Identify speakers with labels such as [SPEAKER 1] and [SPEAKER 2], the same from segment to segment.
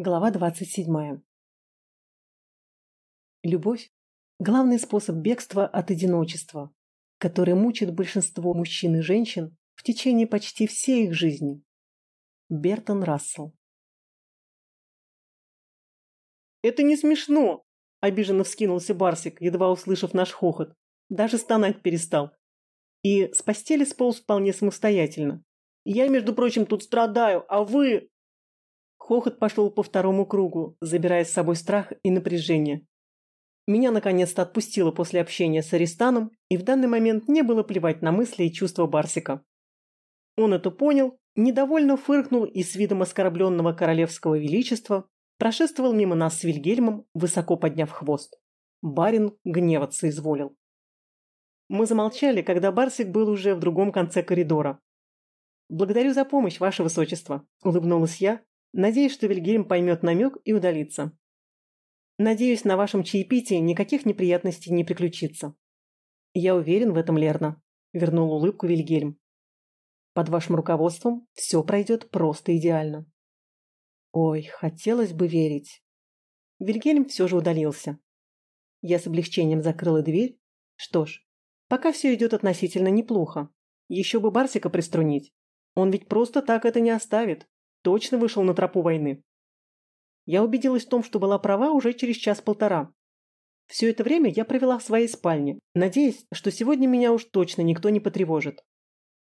[SPEAKER 1] Глава 27. Любовь – главный способ бегства от одиночества, который мучит большинство мужчин и женщин в течение почти всей их жизни. Бертон Рассел.
[SPEAKER 2] «Это не смешно!» – обиженно вскинулся Барсик, едва услышав наш хохот. Даже стонать перестал. И с постели сполз вполне самостоятельно. «Я, между прочим, тут страдаю, а вы...» Хохот пошел по второму кругу, забирая с собой страх и напряжение. Меня наконец-то отпустило после общения с Аристаном, и в данный момент не было плевать на мысли и чувства Барсика. Он это понял, недовольно фыркнул и с видом оскорбленного королевского величества прошествовал мимо нас с Вильгельмом, высоко подняв хвост. Барин гневаться изволил. Мы замолчали, когда Барсик был уже в другом конце коридора. «Благодарю за помощь, ваше высочество», – улыбнулась я, Надеюсь, что Вильгельм поймет намек и удалится. Надеюсь, на вашем чаепитии никаких неприятностей не приключится. Я уверен в этом, Лерна, вернул улыбку Вильгельм. Под вашим руководством все пройдет просто идеально. Ой, хотелось бы верить. Вильгельм все же удалился. Я с облегчением закрыла дверь. Что ж, пока все идет относительно неплохо. Еще бы Барсика приструнить. Он ведь просто так это не оставит точно вышел на тропу войны. Я убедилась в том, что была права уже через час-полтора. Все это время я провела в своей спальне, надеясь, что сегодня меня уж точно никто не потревожит.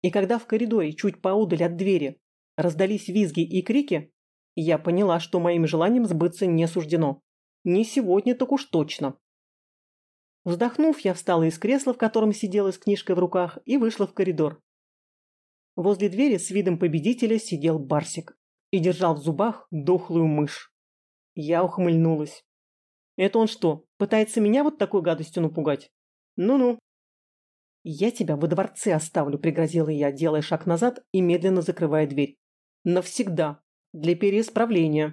[SPEAKER 2] И когда в коридоре, чуть поудаль от двери, раздались визги и крики, я поняла, что моим желанием сбыться не суждено. Не сегодня, так уж точно. Вздохнув, я встала из кресла, в котором сидела с книжкой в руках, и вышла в коридор. Возле двери с видом победителя сидел Барсик и держал в зубах дохлую мышь. Я ухмыльнулась. Это он что, пытается меня вот такой гадостью напугать? Ну-ну. Я тебя во дворце оставлю, пригрозила я, делая шаг назад и медленно закрывая дверь. Навсегда. Для переисправления.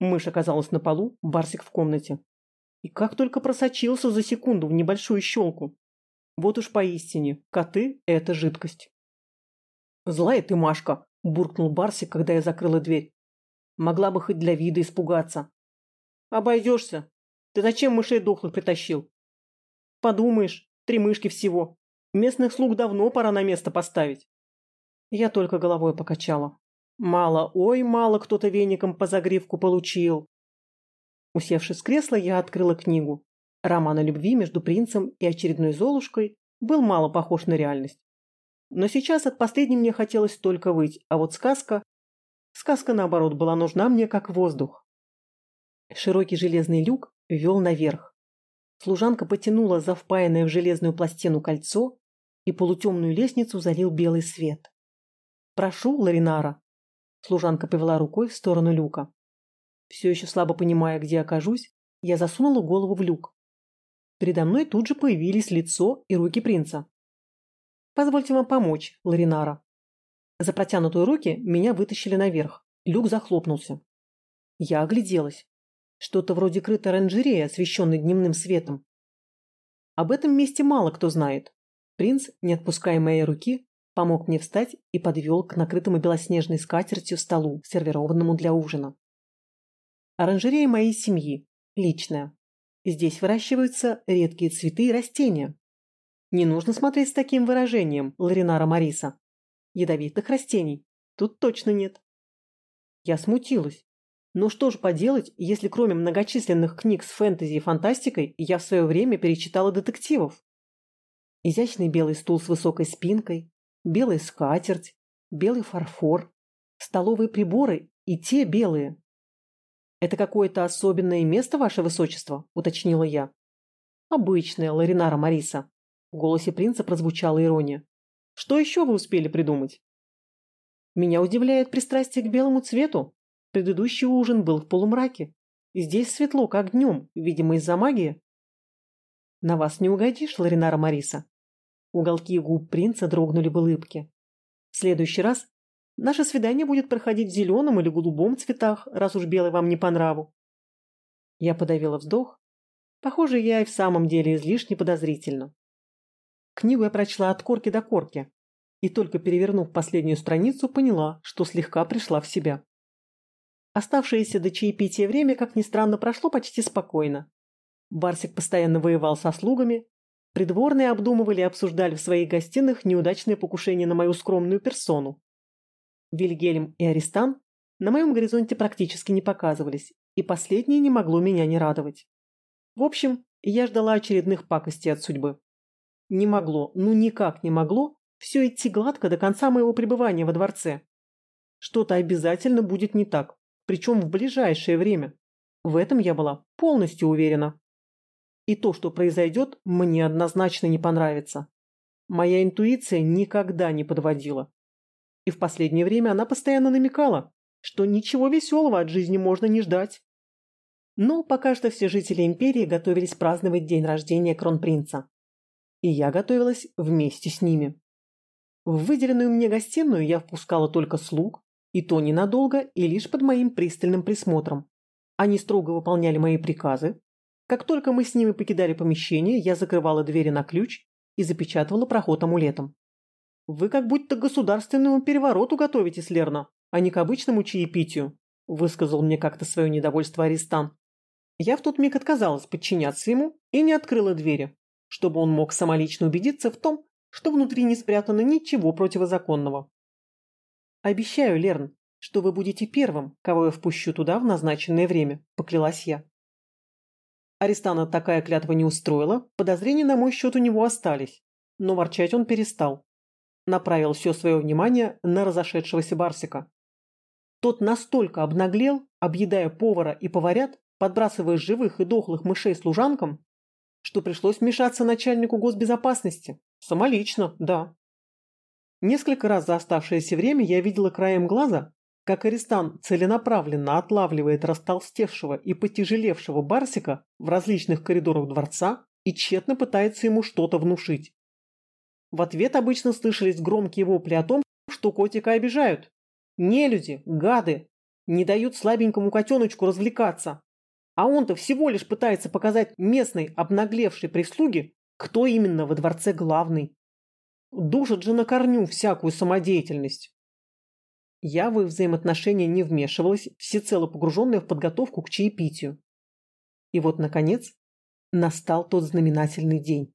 [SPEAKER 2] Мышь оказалась на полу, Барсик в комнате. И как только просочился за секунду в небольшую щелку. Вот уж поистине, коты – это жидкость. «Злая ты, Машка!» – буркнул Барсик, когда я закрыла дверь. «Могла бы хоть для вида испугаться». «Обойдешься. Ты зачем мышей дохлых притащил?» «Подумаешь, три мышки всего. Местных слуг давно пора на место поставить». Я только головой покачала. Мало, ой, мало кто-то веником по загривку получил. Усевшись в кресло, я открыла книгу. Роман о любви между принцем и очередной Золушкой был мало похож на реальность. Но сейчас от последней мне хотелось только выть, а вот сказка... Сказка, наоборот, была нужна мне как воздух. Широкий железный люк вел наверх. Служанка потянула за впаянное в железную пластину кольцо, и полутемную лестницу залил белый свет. «Прошу, Ларинара!» Служанка повела рукой в сторону люка. Все еще слабо понимая, где окажусь, я засунула голову в люк. Передо мной тут же появились лицо и руки принца. Позвольте вам помочь, Ларинара. За протянутые руки меня вытащили наверх. Люк захлопнулся. Я огляделась. Что-то вроде крытой оранжереи, освещенной дневным светом. Об этом месте мало кто знает. Принц, не отпуская моей руки, помог мне встать и подвел к накрытому белоснежной скатертью столу, сервированному для ужина. Оранжерея моей семьи. Личная. Здесь выращиваются редкие цветы и растения, не нужно смотреть с таким выражением, Ларинара Мариса. Ядовитых растений тут точно нет. Я смутилась. Ну что ж поделать, если кроме многочисленных книг с фэнтези и фантастикой я в свое время перечитала детективов? Изящный белый стул с высокой спинкой, белая скатерть, белый фарфор, столовые приборы и те белые. «Это какое-то особенное место, ваше высочество?» – уточнила я. «Обычное, Ларинара Мариса», в голосе принца прозвучала ирония. «Что еще вы успели придумать?» «Меня удивляет пристрастие к белому цвету. Предыдущий ужин был в полумраке. Здесь светло, как днем, видимо, из-за магии». «На вас не угодишь, Ларинара Мариса?» Уголки губ принца дрогнули в улыбке. «В следующий раз наше свидание будет проходить в зеленом или голубом цветах, раз уж белый вам не по нраву». Я подавила вздох. Похоже, я и в самом деле излишне подозрительна. Книгу я прочла от корки до корки, и только перевернув последнюю страницу, поняла, что слегка пришла в себя.
[SPEAKER 1] Оставшееся до чаепития время, как ни странно, прошло почти спокойно. Барсик постоянно воевал со слугами, придворные обдумывали и обсуждали в своих гостиных неудачное покушение на мою скромную персону. Вильгельм и Аристан на моем горизонте практически не показывались, и последнее не могло меня не радовать. В общем, я ждала очередных пакостей от судьбы. Не могло, ну никак не могло, все идти гладко до конца моего пребывания во дворце. Что-то обязательно будет не так причем в ближайшее время. В этом я была полностью уверена. И то, что произойдет, мне однозначно не понравится. Моя интуиция никогда не подводила. И в последнее время она постоянно намекала, что ничего веселого от жизни можно не ждать. Но пока что все жители империи готовились праздновать день рождения кронпринца. И я готовилась вместе с ними. В выделенную мне гостиную я впускала только слуг, и то ненадолго и лишь под моим пристальным присмотром. Они строго выполняли мои приказы. Как только мы с ними покидали помещение, я закрывала двери на ключ и запечатывала проход амулетом. «Вы как будто к государственному перевороту готовитесь, Лерна, а не к обычному чаепитию», высказал мне как-то свое недовольство Аристан. Я в тот миг отказалась подчиняться ему и не открыла двери, чтобы он мог самолично убедиться в том, что внутри не спрятано ничего противозаконного. «Обещаю, Лерн, что вы будете первым, кого я впущу туда в назначенное время», – поклялась я. Арестана такая клятва не устроила, подозрения на мой счет у него остались, но ворчать он перестал. Направил все свое внимание на разошедшегося Барсика. Тот настолько обнаглел, объедая повара и поварят, подбрасывая живых и дохлых мышей служанкам, что пришлось вмешаться начальнику госбезопасности. Самолично, да. Несколько раз за оставшееся время я видела краем глаза, как арестант целенаправленно отлавливает растолстевшего и потяжелевшего Барсика в различных коридорах дворца и тщетно пытается ему что-то внушить. В ответ обычно слышались громкие вопли о том, что котика обижают. Нелюди, гады, не дают слабенькому котеночку развлекаться. А он-то всего лишь пытается показать местной обнаглевшей прислуге, кто именно во дворце главный. Душат же на корню всякую самодеятельность. Я в их взаимоотношения не вмешивалась, всецело погруженная в подготовку к чаепитию. И вот, наконец, настал тот знаменательный день.